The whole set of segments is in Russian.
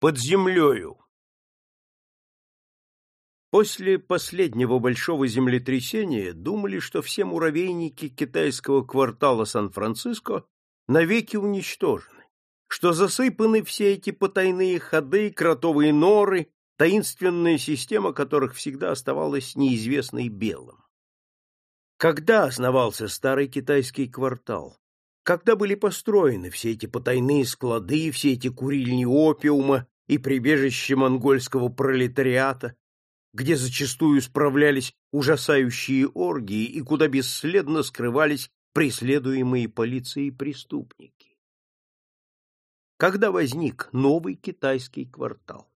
Под землею. После последнего большого землетрясения думали, что все муравейники китайского квартала Сан-Франциско навеки уничтожены, что засыпаны все эти потайные ходы, кротовые норы, таинственная система которых всегда оставалась неизвестной белым. Когда основался старый китайский квартал? Когда были построены все эти потайные склады, все эти курильни опиума и прибежище монгольского пролетариата, где зачастую справлялись ужасающие оргии и куда бесследно скрывались преследуемые полицией преступники? Когда возник новый китайский квартал?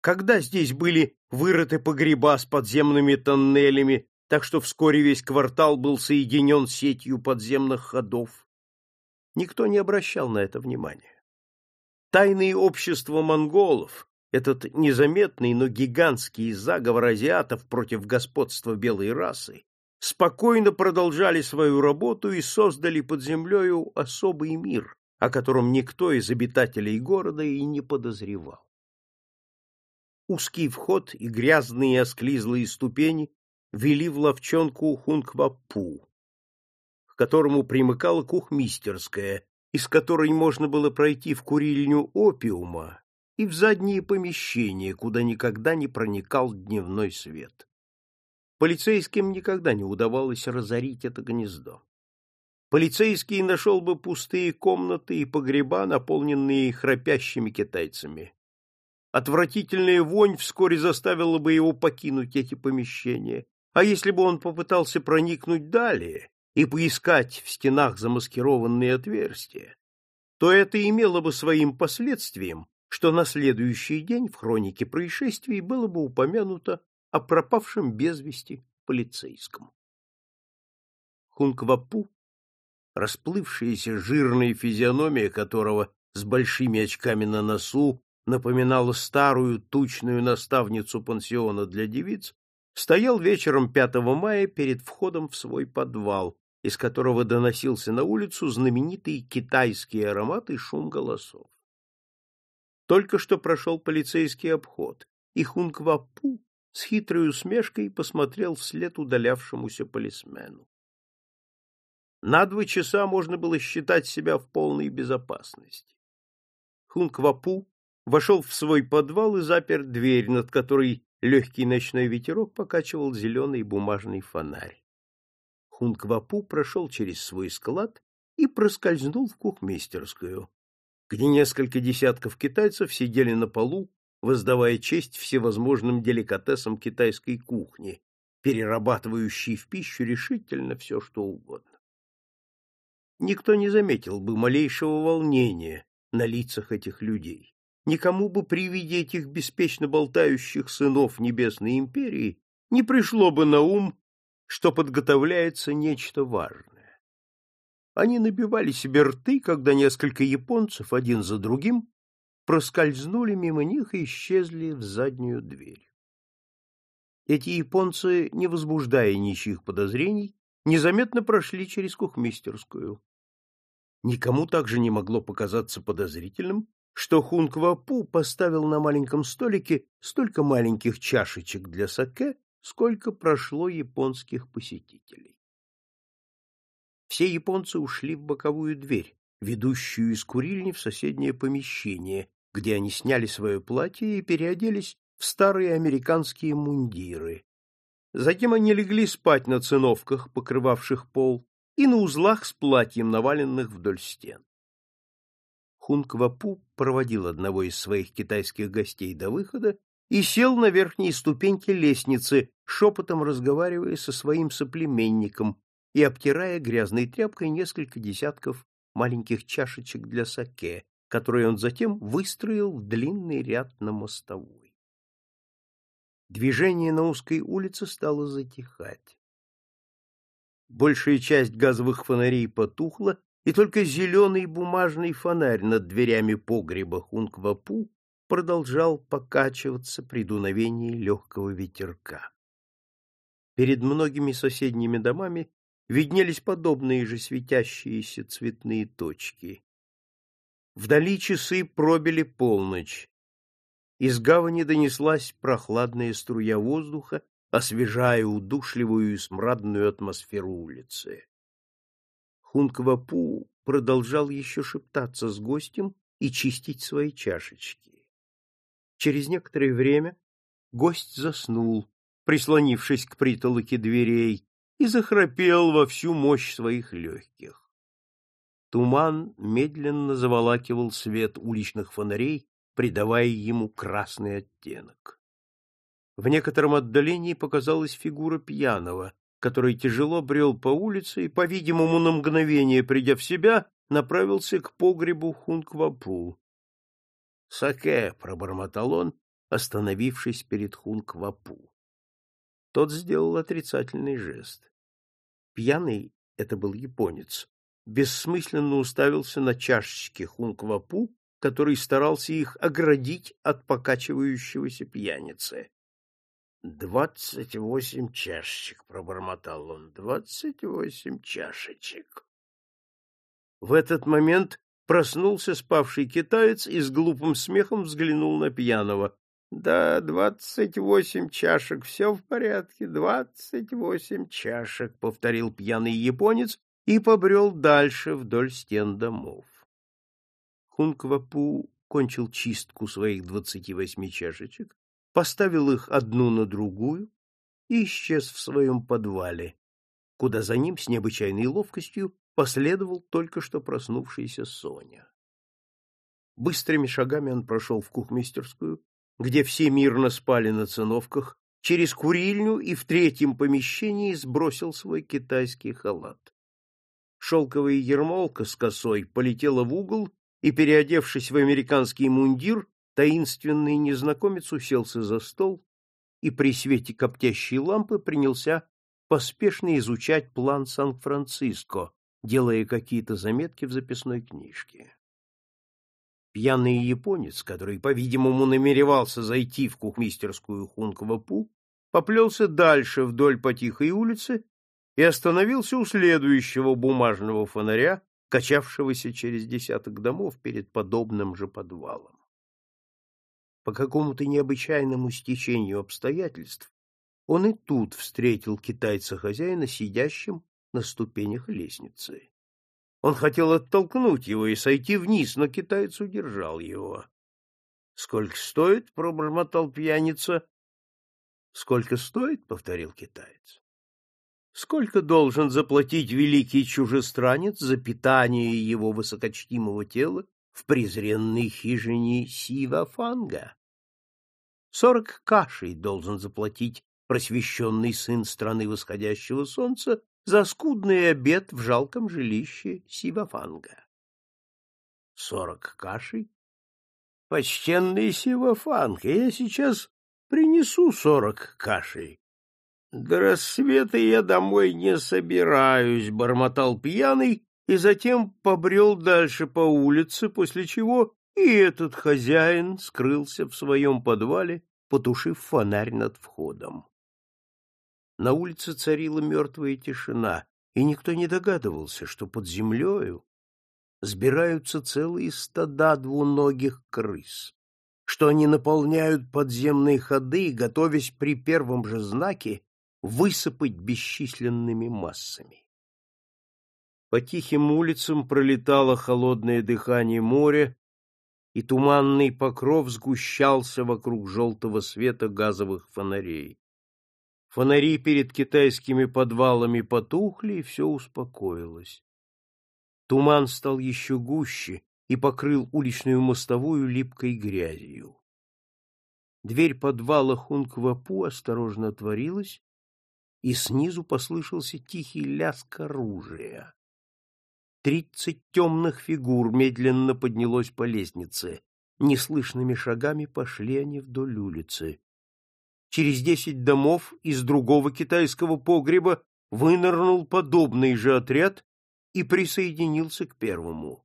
Когда здесь были вырыты погреба с подземными тоннелями так что вскоре весь квартал был соединен сетью подземных ходов. Никто не обращал на это внимания. Тайные общества монголов, этот незаметный, но гигантский заговор азиатов против господства белой расы, спокойно продолжали свою работу и создали под землею особый мир, о котором никто из обитателей города и не подозревал. Узкий вход и грязные осклизлые ступени вели в ловчонку Хунквапу, к которому примыкала кухмистерская, из которой можно было пройти в курильню опиума и в задние помещения, куда никогда не проникал дневной свет. Полицейским никогда не удавалось разорить это гнездо. Полицейский нашел бы пустые комнаты и погреба, наполненные храпящими китайцами. Отвратительная вонь вскоре заставила бы его покинуть эти помещения, а если бы он попытался проникнуть далее и поискать в стенах замаскированные отверстия, то это имело бы своим последствием, что на следующий день в хронике происшествий было бы упомянуто о пропавшем без вести полицейском. Хунквапу, расплывшаяся жирная физиономия которого с большими очками на носу напоминала старую тучную наставницу пансиона для девиц, стоял вечером 5 мая перед входом в свой подвал, из которого доносился на улицу знаменитый китайский аромат и шум голосов. Только что прошел полицейский обход, и Хунквапу с хитрой усмешкой посмотрел вслед удалявшемуся полисмену. На два часа можно было считать себя в полной безопасности. Хунквапу вошел в свой подвал и запер дверь, над которой Легкий ночной ветерок покачивал зеленый бумажный фонарь. Хунквапу прошел через свой склад и проскользнул в кухмистерскую, где несколько десятков китайцев сидели на полу, воздавая честь всевозможным деликатесам китайской кухни, перерабатывающей в пищу решительно все, что угодно. Никто не заметил бы малейшего волнения на лицах этих людей никому бы при виде этих беспечно болтающих сынов Небесной Империи не пришло бы на ум, что подготовляется нечто важное. Они набивали себе рты, когда несколько японцев один за другим проскользнули мимо них и исчезли в заднюю дверь. Эти японцы, не возбуждая ничьих подозрений, незаметно прошли через кухмистерскую. Никому также не могло показаться подозрительным, что Хунквапу поставил на маленьком столике столько маленьких чашечек для саке, сколько прошло японских посетителей. Все японцы ушли в боковую дверь, ведущую из курильни в соседнее помещение, где они сняли свое платье и переоделись в старые американские мундиры. Затем они легли спать на циновках, покрывавших пол, и на узлах с платьем, наваленных вдоль стен. Хунквапу проводил одного из своих китайских гостей до выхода и сел на верхние ступеньки лестницы, шепотом разговаривая со своим соплеменником и обтирая грязной тряпкой несколько десятков маленьких чашечек для саке, которые он затем выстроил в длинный ряд на мостовой. Движение на узкой улице стало затихать. Большая часть газовых фонарей потухла, и только зеленый бумажный фонарь над дверями погреба Хунквапу продолжал покачиваться при дуновении легкого ветерка. Перед многими соседними домами виднелись подобные же светящиеся цветные точки. Вдали часы пробили полночь. Из гавани донеслась прохладная струя воздуха, освежая удушливую и смрадную атмосферу улицы. Хунквапу продолжал еще шептаться с гостем и чистить свои чашечки. Через некоторое время гость заснул, прислонившись к притолоке дверей, и захрапел во всю мощь своих легких. Туман медленно заволакивал свет уличных фонарей, придавая ему красный оттенок. В некотором отдалении показалась фигура пьяного, который тяжело брел по улице и, по-видимому, на мгновение придя в себя, направился к погребу Хунквапу. «Саке!» — пробормотал он, остановившись перед Хунквапу. Тот сделал отрицательный жест. Пьяный — это был японец бессмысленно уставился на чашечки хунквапу, который старался их оградить от покачивающегося пьяницы. «Двадцать восемь чашечек», — пробормотал он, — «двадцать восемь чашечек». В этот момент проснулся спавший китаец и с глупым смехом взглянул на пьяного. «Да, двадцать восемь чашек, все в порядке, двадцать восемь чашек», — повторил пьяный японец и побрел дальше вдоль стен домов. Хунквапу кончил чистку своих двадцати восьми чашечек, поставил их одну на другую и исчез в своем подвале, куда за ним с необычайной ловкостью последовал только что проснувшийся Соня. Быстрыми шагами он прошел в кухмистерскую, где все мирно спали на циновках, через курильню и в третьем помещении сбросил свой китайский халат. Шелковая ермолка с косой полетела в угол, и, переодевшись в американский мундир, таинственный незнакомец уселся за стол и при свете коптящей лампы принялся поспешно изучать план Сан-Франциско, делая какие-то заметки в записной книжке. Пьяный японец, который, по-видимому, намеревался зайти в кухмистерскую Хункова-Пу, поплелся дальше вдоль по тихой улице и остановился у следующего бумажного фонаря, качавшегося через десяток домов перед подобным же подвалом. По какому-то необычайному стечению обстоятельств он и тут встретил китайца-хозяина, сидящим на ступенях лестницы. Он хотел оттолкнуть его и сойти вниз, но китаец удержал его. — Сколько стоит? — пробормотал пьяница. — Сколько стоит? — повторил китаец. Сколько должен заплатить великий чужестранец за питание его высокочтимого тела в презренной хижине Сивафанга? Сорок кашей должен заплатить просвещенный сын страны восходящего солнца за скудный обед в жалком жилище Сивафанга. Сорок кашей? Почтенный Сивафанг, я сейчас принесу сорок кашей. До рассвета я домой не собираюсь, бормотал пьяный и затем побрел дальше по улице, после чего и этот хозяин скрылся в своем подвале, потушив фонарь над входом. На улице царила мертвая тишина, и никто не догадывался, что под землею сбираются целые стада двуногих крыс, что они наполняют подземные ходы, готовясь при первом же знаке высыпать бесчисленными массами. По тихим улицам пролетало холодное дыхание моря, и туманный покров сгущался вокруг желтого света газовых фонарей. Фонари перед китайскими подвалами потухли, и все успокоилось. Туман стал еще гуще и покрыл уличную мостовую липкой грязью. Дверь подвала Хунквапу осторожно отворилась, и снизу послышался тихий лязг оружия. Тридцать темных фигур медленно поднялось по лестнице. Неслышными шагами пошли они вдоль улицы. Через десять домов из другого китайского погреба вынырнул подобный же отряд и присоединился к первому.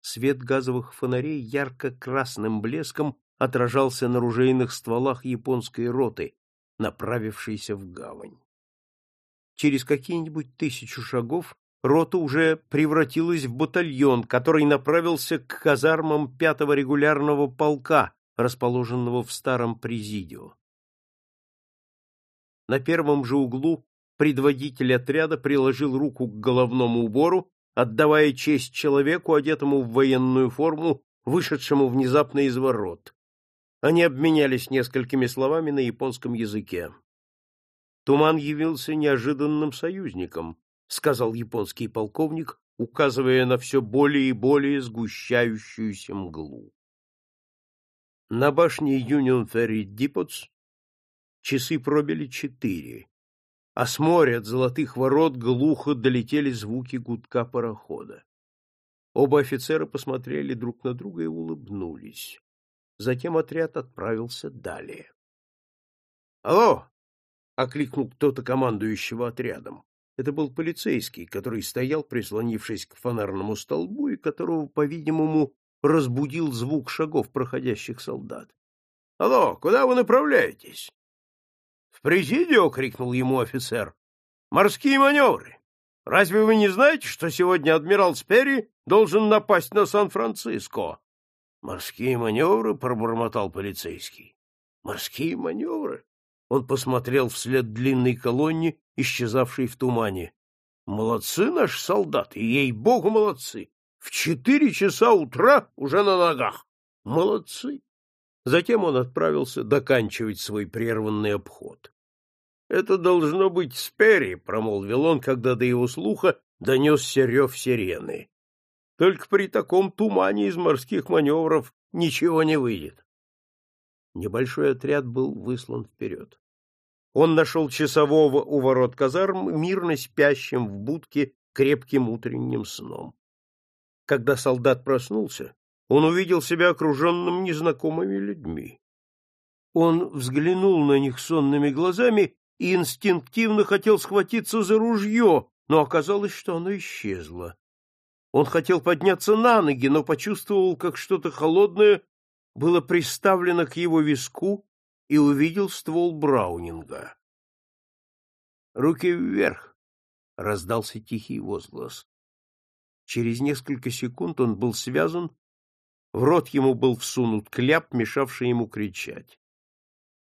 Свет газовых фонарей ярко-красным блеском отражался на ружейных стволах японской роты, направившийся в гавань. Через какие-нибудь тысячу шагов рота уже превратилась в батальон, который направился к казармам пятого регулярного полка, расположенного в старом президио. На первом же углу предводитель отряда приложил руку к головному убору, отдавая честь человеку, одетому в военную форму, вышедшему внезапно из ворот. Они обменялись несколькими словами на японском языке. Туман явился неожиданным союзником, сказал японский полковник, указывая на все более и более сгущающуюся мглу. На башне Юнион Ферри Дипотс часы пробили четыре, а с моря от золотых ворот глухо долетели звуки гудка парохода. Оба офицера посмотрели друг на друга и улыбнулись. Затем отряд отправился далее. «Алло!» — окликнул кто-то командующего отрядом. Это был полицейский, который стоял, прислонившись к фонарному столбу, и которого, по-видимому, разбудил звук шагов проходящих солдат. — Алло, куда вы направляетесь? — В президио! — крикнул ему офицер. — Морские маневры! Разве вы не знаете, что сегодня адмирал Спери должен напасть на Сан-Франциско? — Морские маневры? — пробормотал полицейский. — Морские маневры? Он посмотрел вслед длинной колонне, исчезавшей в тумане. Молодцы наши солдаты, ей-богу, молодцы! В четыре часа утра уже на ногах. Молодцы! Затем он отправился доканчивать свой прерванный обход. — Это должно быть Спери, — промолвил он, когда до его слуха донесся рев сирены. — Только при таком тумане из морских маневров ничего не выйдет. Небольшой отряд был выслан вперед. Он нашел часового у ворот казарм, мирно спящим в будке крепким утренним сном. Когда солдат проснулся, он увидел себя окруженным незнакомыми людьми. Он взглянул на них сонными глазами и инстинктивно хотел схватиться за ружье, но оказалось, что оно исчезло. Он хотел подняться на ноги, но почувствовал, как что-то холодное было приставлено к его виску и увидел ствол Браунинга. «Руки вверх!» — раздался тихий возглас. Через несколько секунд он был связан, в рот ему был всунут кляп, мешавший ему кричать.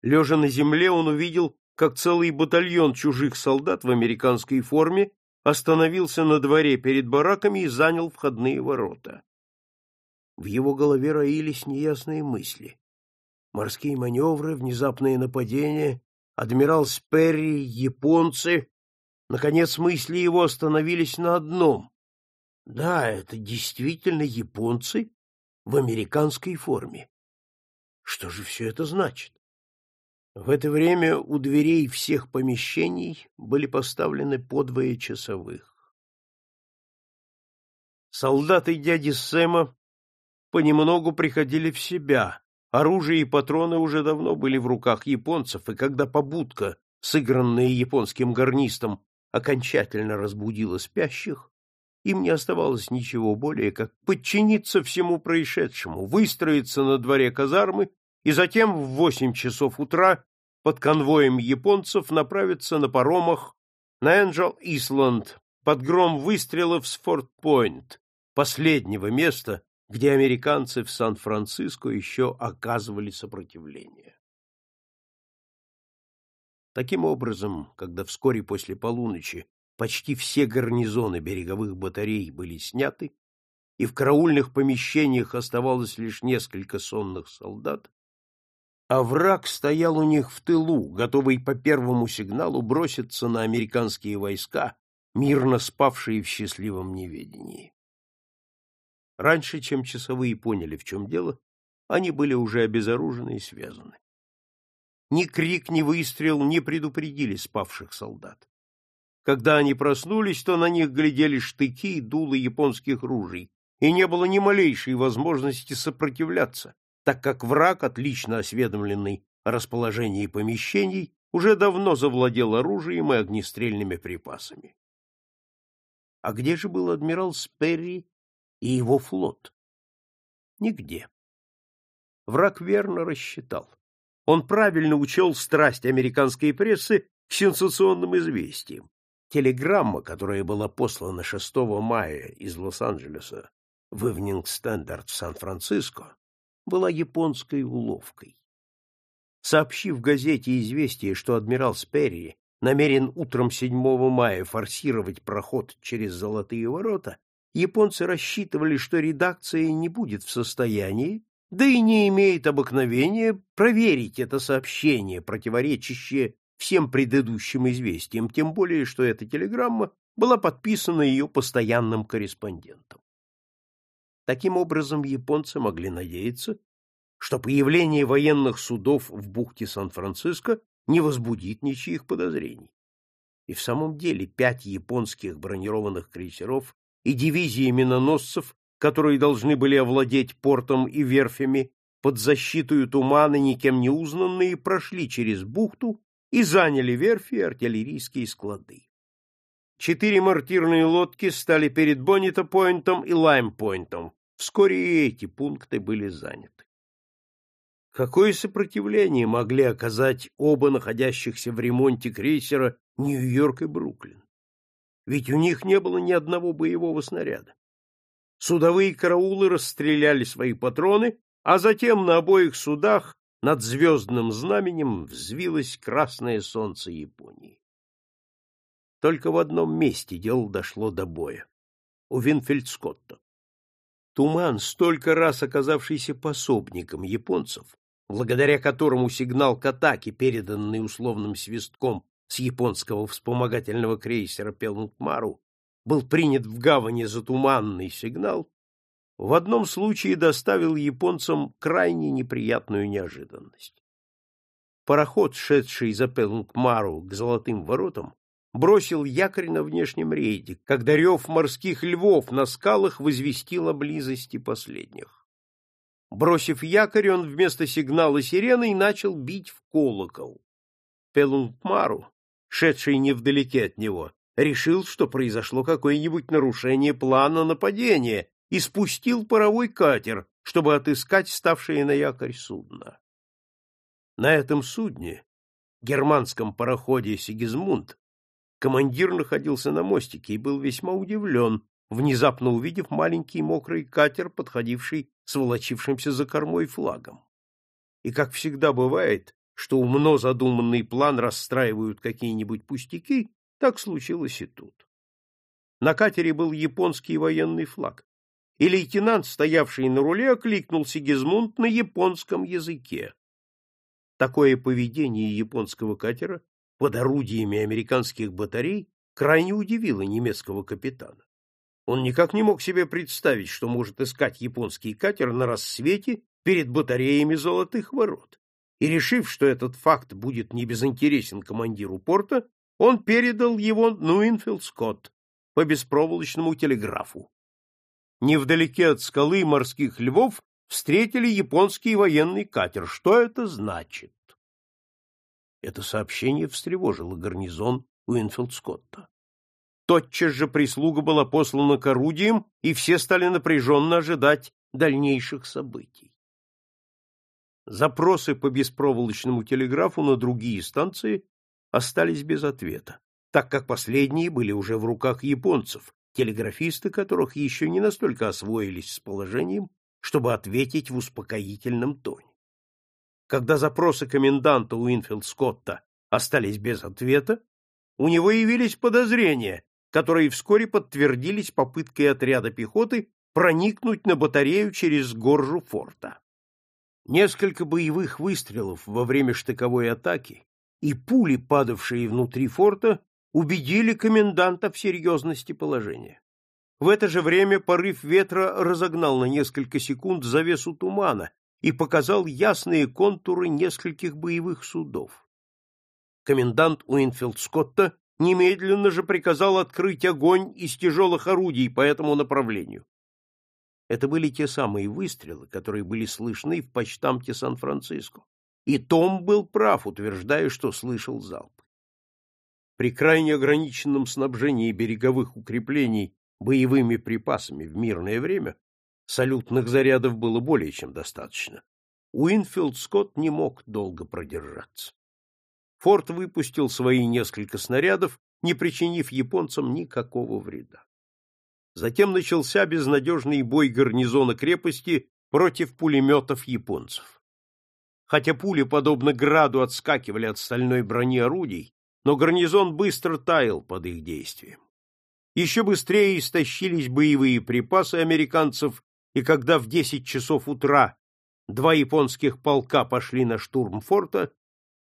Лежа на земле, он увидел, как целый батальон чужих солдат в американской форме остановился на дворе перед бараками и занял входные ворота. В его голове роились неясные мысли. Морские маневры, внезапные нападения, адмирал Сперри, японцы. Наконец мысли его остановились на одном. Да, это действительно японцы в американской форме. Что же все это значит? В это время у дверей всех помещений были поставлены подвое часовых. Солдаты дяди Сэма понемногу приходили в себя. Оружие и патроны уже давно были в руках японцев, и когда побудка, сыгранная японским гарнистом, окончательно разбудила спящих, им не оставалось ничего более, как подчиниться всему происшедшему, выстроиться на дворе казармы и затем в восемь часов утра под конвоем японцев направиться на паромах на Энджел-Исланд под гром выстрелов с Форт-Пойнт, последнего места, где американцы в Сан-Франциско еще оказывали сопротивление. Таким образом, когда вскоре после полуночи почти все гарнизоны береговых батарей были сняты, и в караульных помещениях оставалось лишь несколько сонных солдат, а враг стоял у них в тылу, готовый по первому сигналу броситься на американские войска, мирно спавшие в счастливом неведении. Раньше, чем часовые поняли, в чем дело, они были уже обезоружены и связаны. Ни крик, ни выстрел не предупредили спавших солдат. Когда они проснулись, то на них глядели штыки и дулы японских ружей, и не было ни малейшей возможности сопротивляться, так как враг, отлично осведомленный о расположении помещений, уже давно завладел оружием и огнестрельными припасами. А где же был адмирал Сперри и его флот? Нигде. Враг верно рассчитал. Он правильно учел страсть американской прессы к сенсационным известиям. Телеграмма, которая была послана 6 мая из Лос-Анджелеса в Evening Standard в Сан-Франциско, была японской уловкой. Сообщив газете известие, что адмирал Сперри намерен утром 7 мая форсировать проход через Золотые ворота, японцы рассчитывали, что редакция не будет в состоянии, да и не имеет обыкновения проверить это сообщение, противоречащее всем предыдущим известиям, тем более, что эта телеграмма была подписана ее постоянным корреспондентом. Таким образом, японцы могли надеяться, что появление военных судов в бухте Сан-Франциско не возбудит ничьих подозрений. И в самом деле пять японских бронированных крейсеров и дивизии миноносцев, которые должны были овладеть портом и верфями, под защитой тумана никем не узнанные прошли через бухту и заняли верфи и артиллерийские склады. Четыре мортирные лодки стали перед Боннито-Пойнтом и Лайм-Пойнтом. Вскоре и эти пункты были заняты. Какое сопротивление могли оказать оба находящихся в ремонте крейсера Нью-Йорк и Бруклин? Ведь у них не было ни одного боевого снаряда. Судовые караулы расстреляли свои патроны, а затем на обоих судах над звездным знаменем взвилось красное солнце Японии. Только в одном месте дело дошло до боя — у Винфельдскотта. Туман, столько раз оказавшийся пособником японцев, благодаря которому сигнал к атаке, переданный условным свистком с японского вспомогательного крейсера Пелнкмару, был принят в гавани за туманный сигнал, в одном случае доставил японцам крайне неприятную неожиданность. Пароход, шедший за Пелнгмару к Золотым воротам, бросил якорь на внешнем рейде, когда рев морских львов на скалах возвестил о близости последних. Бросив якорь, он вместо сигнала сирены начал бить в колокол. Пелунгмару, шедший невдалеке от него, решил, что произошло какое-нибудь нарушение плана нападения и спустил паровой катер, чтобы отыскать ставшее на якорь судно. На этом судне, германском пароходе «Сигизмунд», командир находился на мостике и был весьма удивлен, внезапно увидев маленький мокрый катер, подходивший с волочившимся за кормой флагом. И, как всегда бывает, что умно задуманный план расстраивают какие-нибудь пустяки, так случилось и тут. На катере был японский военный флаг, и лейтенант, стоявший на руле, окликнул Сигизмунд на японском языке. Такое поведение японского катера под орудиями американских батарей крайне удивило немецкого капитана. Он никак не мог себе представить, что может искать японский катер на рассвете перед батареями золотых ворот. И решив, что этот факт будет небезынтересен командиру порта, он передал его Нуинфилд Скотт по беспроволочному телеграфу невдалеке от скалы морских львов встретили японский военный катер. Что это значит? Это сообщение встревожило гарнизон Уинфилд-Скотта. Тотчас же прислуга была послана к орудиям, и все стали напряженно ожидать дальнейших событий. Запросы по беспроволочному телеграфу на другие станции остались без ответа, так как последние были уже в руках японцев, телеграфисты которых еще не настолько освоились с положением, чтобы ответить в успокоительном тоне. Когда запросы коменданта Уинфилд Скотта остались без ответа, у него явились подозрения, которые вскоре подтвердились попыткой отряда пехоты проникнуть на батарею через горжу форта. Несколько боевых выстрелов во время штыковой атаки и пули, падавшие внутри форта, убедили коменданта в серьезности положения. В это же время порыв ветра разогнал на несколько секунд завесу тумана и показал ясные контуры нескольких боевых судов. Комендант Уинфилд Скотта немедленно же приказал открыть огонь из тяжелых орудий по этому направлению. Это были те самые выстрелы, которые были слышны в почтамте Сан-Франциско. И Том был прав, утверждая, что слышал залп. При крайне ограниченном снабжении береговых укреплений боевыми припасами в мирное время салютных зарядов было более чем достаточно. Уинфилд Скотт не мог долго продержаться. Форт выпустил свои несколько снарядов, не причинив японцам никакого вреда. Затем начался безнадежный бой гарнизона крепости против пулеметов японцев. Хотя пули, подобно граду, отскакивали от стальной брони орудий, но гарнизон быстро таял под их действием. Еще быстрее истощились боевые припасы американцев, и когда в 10 часов утра два японских полка пошли на штурм форта,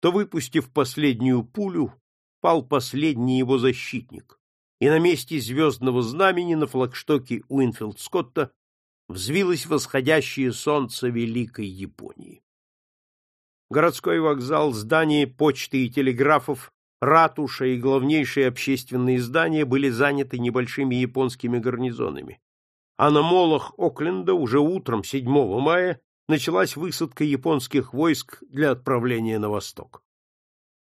то, выпустив последнюю пулю, пал последний его защитник, и на месте звездного знамени на флагштоке Уинфилд-Скотта взвилось восходящее солнце Великой Японии. Городской вокзал, здание почты и телеграфов, ратуша и главнейшие общественные здания были заняты небольшими японскими гарнизонами. А на молах Окленда уже утром 7 мая началась высадка японских войск для отправления на восток.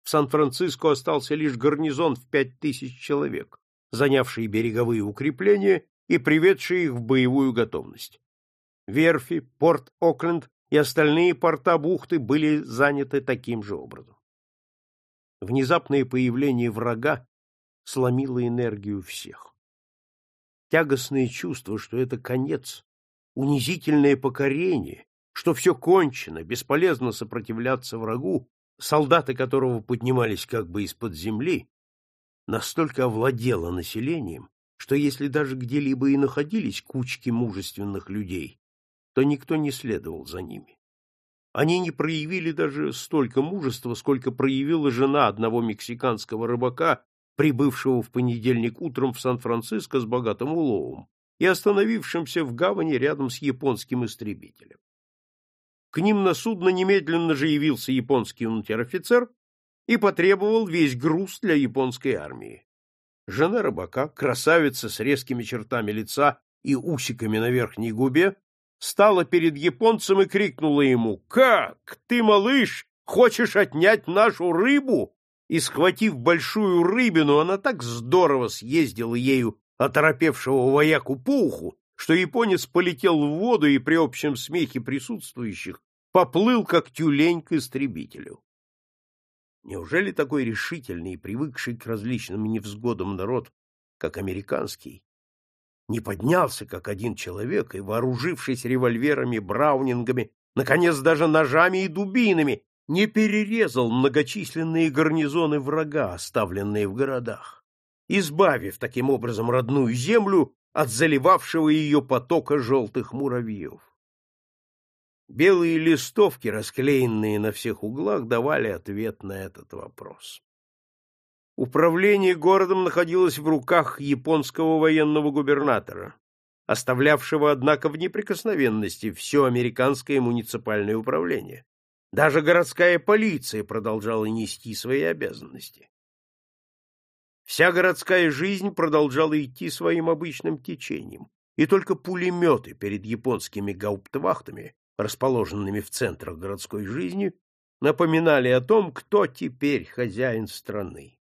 В Сан-Франциско остался лишь гарнизон в пять тысяч человек, занявший береговые укрепления и приведший их в боевую готовность. Верфи, порт Окленд и остальные порта бухты были заняты таким же образом. Внезапное появление врага сломило энергию всех. Тягостное чувство, что это конец, унизительное покорение, что все кончено, бесполезно сопротивляться врагу, солдаты которого поднимались как бы из-под земли, настолько овладело населением, что если даже где-либо и находились кучки мужественных людей, то никто не следовал за ними. Они не проявили даже столько мужества, сколько проявила жена одного мексиканского рыбака, прибывшего в понедельник утром в Сан-Франциско с богатым уловом и остановившимся в гавани рядом с японским истребителем. К ним на судно немедленно же явился японский унтер-офицер и потребовал весь груз для японской армии. Жена рыбака, красавица с резкими чертами лица и усиками на верхней губе, стала перед японцем и крикнула ему «Как? Ты, малыш, хочешь отнять нашу рыбу?» И, схватив большую рыбину, она так здорово съездила ею оторопевшего вояку по уху, что японец полетел в воду и при общем смехе присутствующих поплыл, как тюлень к истребителю. Неужели такой решительный и привыкший к различным невзгодам народ, как американский, не поднялся, как один человек, и, вооружившись револьверами, браунингами, наконец даже ножами и дубинами, не перерезал многочисленные гарнизоны врага, оставленные в городах, избавив таким образом родную землю от заливавшего ее потока желтых муравьев. Белые листовки, расклеенные на всех углах, давали ответ на этот вопрос. Управление городом находилось в руках японского военного губернатора, оставлявшего, однако, в неприкосновенности все американское муниципальное управление. Даже городская полиция продолжала нести свои обязанности. Вся городская жизнь продолжала идти своим обычным течением, и только пулеметы перед японскими гауптвахтами расположенными в центрах городской жизни, напоминали о том, кто теперь хозяин страны.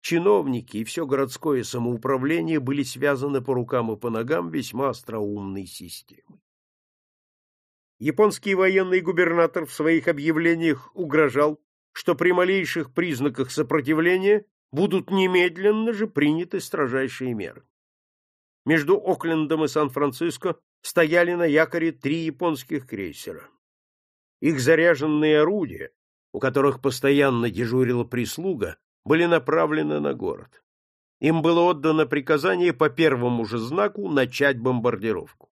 Чиновники и все городское самоуправление были связаны по рукам и по ногам весьма остроумной системой. Японский военный губернатор в своих объявлениях угрожал, что при малейших признаках сопротивления будут немедленно же приняты строжайшие меры. Между Оклендом и Сан-Франциско стояли на якоре три японских крейсера. Их заряженные орудия, у которых постоянно дежурила прислуга, были направлены на город. Им было отдано приказание по первому же знаку начать бомбардировку.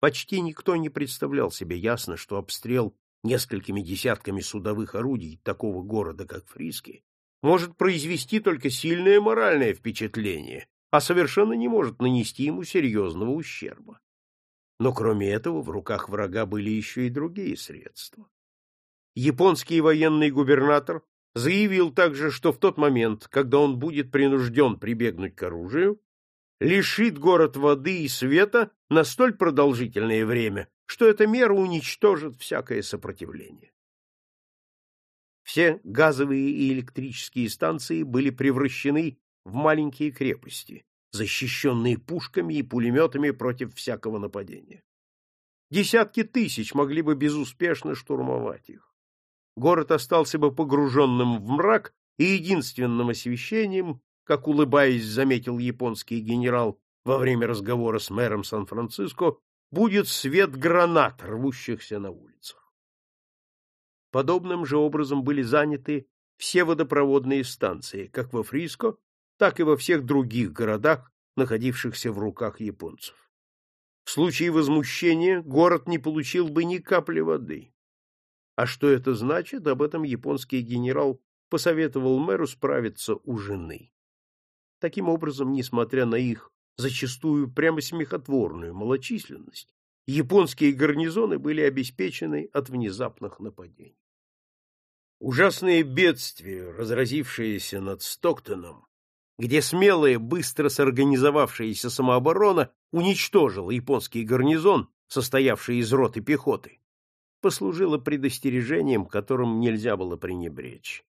Почти никто не представлял себе ясно, что обстрел несколькими десятками судовых орудий такого города, как Фриски, может произвести только сильное моральное впечатление, а совершенно не может нанести ему серьезного ущерба. Но кроме этого в руках врага были еще и другие средства. Японский военный губернатор заявил также, что в тот момент, когда он будет принужден прибегнуть к оружию, лишит город воды и света на столь продолжительное время, что эта мера уничтожит всякое сопротивление. Все газовые и электрические станции были превращены в маленькие крепости, защищенные пушками и пулеметами против всякого нападения. Десятки тысяч могли бы безуспешно штурмовать их. Город остался бы погруженным в мрак, и единственным освещением, как улыбаясь заметил японский генерал во время разговора с мэром Сан-Франциско, будет свет гранат, рвущихся на улицах. Подобным же образом были заняты все водопроводные станции, как во Фриско, так и во всех других городах, находившихся в руках японцев. В случае возмущения город не получил бы ни капли воды. А что это значит, об этом японский генерал посоветовал мэру справиться у жены. Таким образом, несмотря на их зачастую прямо смехотворную малочисленность, японские гарнизоны были обеспечены от внезапных нападений. Ужасные бедствия, разразившиеся над Стоктоном, где смелая, быстро сорганизовавшаяся самооборона уничтожила японский гарнизон, состоявший из роты пехоты, послужило предостережением, которым нельзя было пренебречь.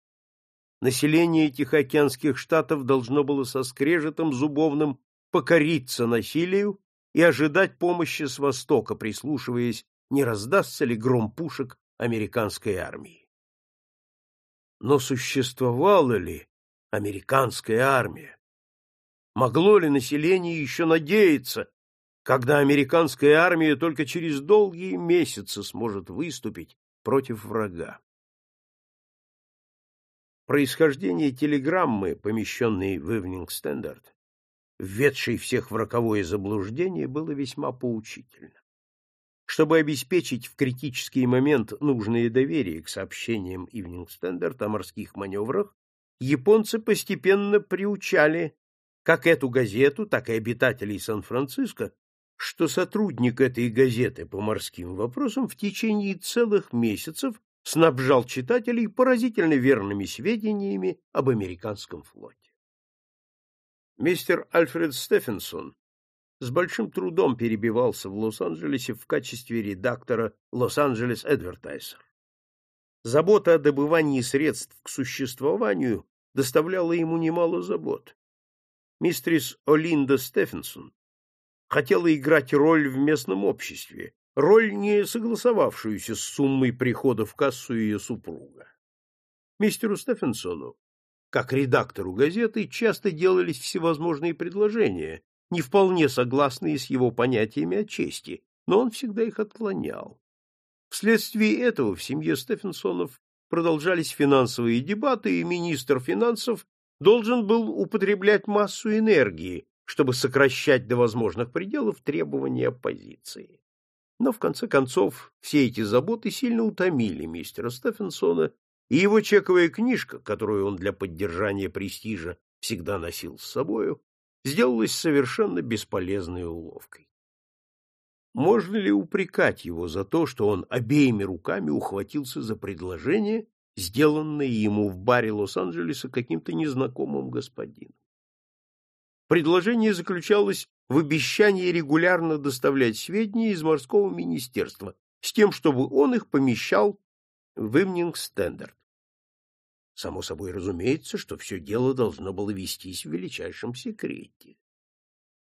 Население Тихоокеанских штатов должно было со скрежетом зубовным покориться насилию и ожидать помощи с востока, прислушиваясь, не раздастся ли гром пушек американской армии. Но существовала ли американская армия? Могло ли население еще надеяться, когда американская армия только через долгие месяцы сможет выступить против врага? Происхождение телеграммы, помещенной в Evening Standard, введшей всех в роковое заблуждение, было весьма поучительно. Чтобы обеспечить в критический момент нужное доверие к сообщениям Evening Standard о морских маневрах, японцы постепенно приучали как эту газету, так и обитателей Сан-Франциско, что сотрудник этой газеты по морским вопросам в течение целых месяцев снабжал читателей поразительно верными сведениями об американском флоте. Мистер Альфред Стефенсон с большим трудом перебивался в Лос-Анджелесе в качестве редактора «Лос-Анджелес Эдвертайзер». Забота о добывании средств к существованию доставляла ему немало забот. Мистрис Олинда Стефенсон хотела играть роль в местном обществе, роль, не согласовавшуюся с суммой прихода в кассу ее супруга. Мистеру Стефенсону, как редактору газеты, часто делались всевозможные предложения, не вполне согласные с его понятиями о чести, но он всегда их отклонял. Вследствие этого в семье Стефенсонов продолжались финансовые дебаты, и министр финансов должен был употреблять массу энергии, чтобы сокращать до возможных пределов требования оппозиции. Но, в конце концов, все эти заботы сильно утомили мистера Стефенсона, и его чековая книжка, которую он для поддержания престижа всегда носил с собою, сделалась совершенно бесполезной уловкой. Можно ли упрекать его за то, что он обеими руками ухватился за предложение, сделанное ему в баре Лос-Анджелеса каким-то незнакомым господином? Предложение заключалось в обещании регулярно доставлять сведения из морского министерства с тем, чтобы он их помещал в Evening Standard. Само собой разумеется, что все дело должно было вестись в величайшем секрете.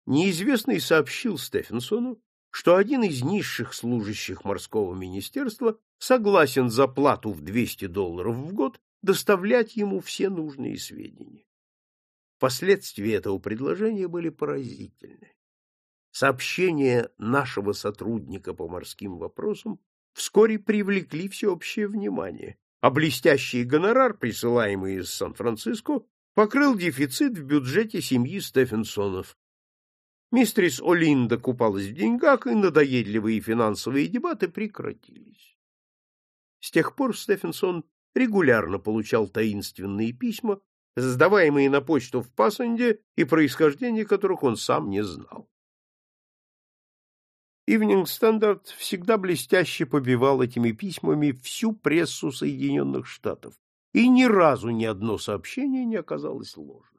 Неизвестный сообщил Стефенсону, что один из низших служащих морского министерства согласен за плату в 200 долларов в год доставлять ему все нужные сведения. Последствия этого предложения были поразительны. Сообщения нашего сотрудника по морским вопросам вскоре привлекли всеобщее внимание, а блестящий гонорар, присылаемый из Сан-Франциско, покрыл дефицит в бюджете семьи Стефенсонов, Мистрис Олинда купалась в деньгах, и надоедливые финансовые дебаты прекратились. С тех пор Стефенсон регулярно получал таинственные письма, сдаваемые на почту в Пассенде и происхождение которых он сам не знал. Ивнинг Стандарт всегда блестяще побивал этими письмами всю прессу Соединенных Штатов, и ни разу ни одно сообщение не оказалось ложным.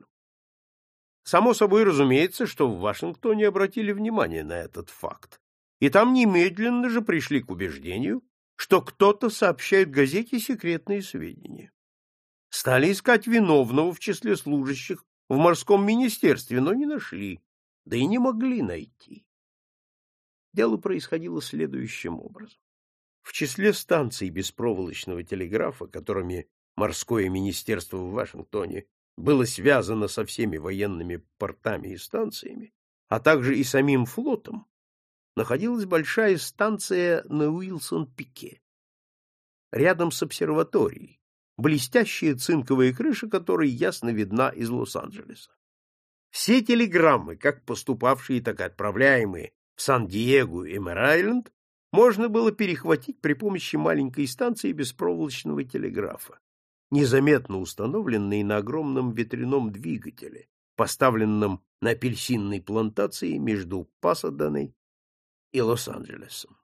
Само собой разумеется, что в Вашингтоне обратили внимание на этот факт, и там немедленно же пришли к убеждению, что кто-то сообщает газете секретные сведения. Стали искать виновного в числе служащих в морском министерстве, но не нашли, да и не могли найти. Дело происходило следующим образом. В числе станций беспроволочного телеграфа, которыми морское министерство в Вашингтоне было связано со всеми военными портами и станциями, а также и самим флотом, находилась большая станция на Уилсон-Пике, рядом с обсерваторией, блестящая цинковая крыша которой ясно видна из Лос-Анджелеса. Все телеграммы, как поступавшие, так и отправляемые в Сан-Диего и Мэр-Айленд, можно было перехватить при помощи маленькой станции беспроволочного телеграфа, незаметно установленной на огромном ветряном двигателе, поставленном на апельсинной плантации между Пасаданой и Лос-Анджелесом.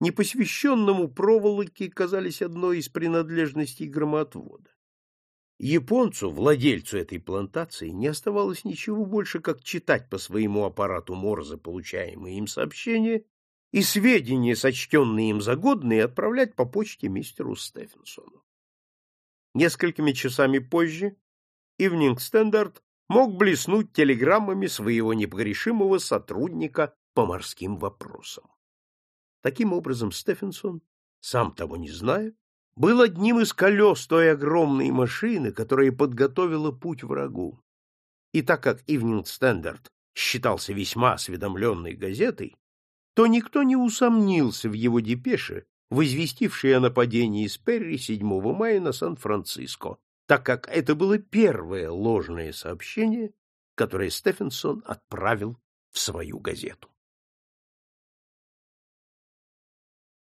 Непосвященному проволоки казались одной из принадлежностей громоотвода. Японцу, владельцу этой плантации, не оставалось ничего больше, как читать по своему аппарату Морзе получаемые им сообщения и сведения, сочтенные им за годные, отправлять по почте мистеру Стефенсону. Несколькими часами позже Ивнинг Стендарт мог блеснуть телеграммами своего непогрешимого сотрудника по морским вопросам. Таким образом, Стефенсон, сам того не зная, был одним из колес той огромной машины, которая подготовила путь врагу. И так как Evening Standard считался весьма осведомленной газетой, то никто не усомнился в его депеше, возвестившей о нападении из Перри 7 мая на Сан-Франциско, так как это было первое ложное сообщение, которое Стефенсон отправил в свою газету.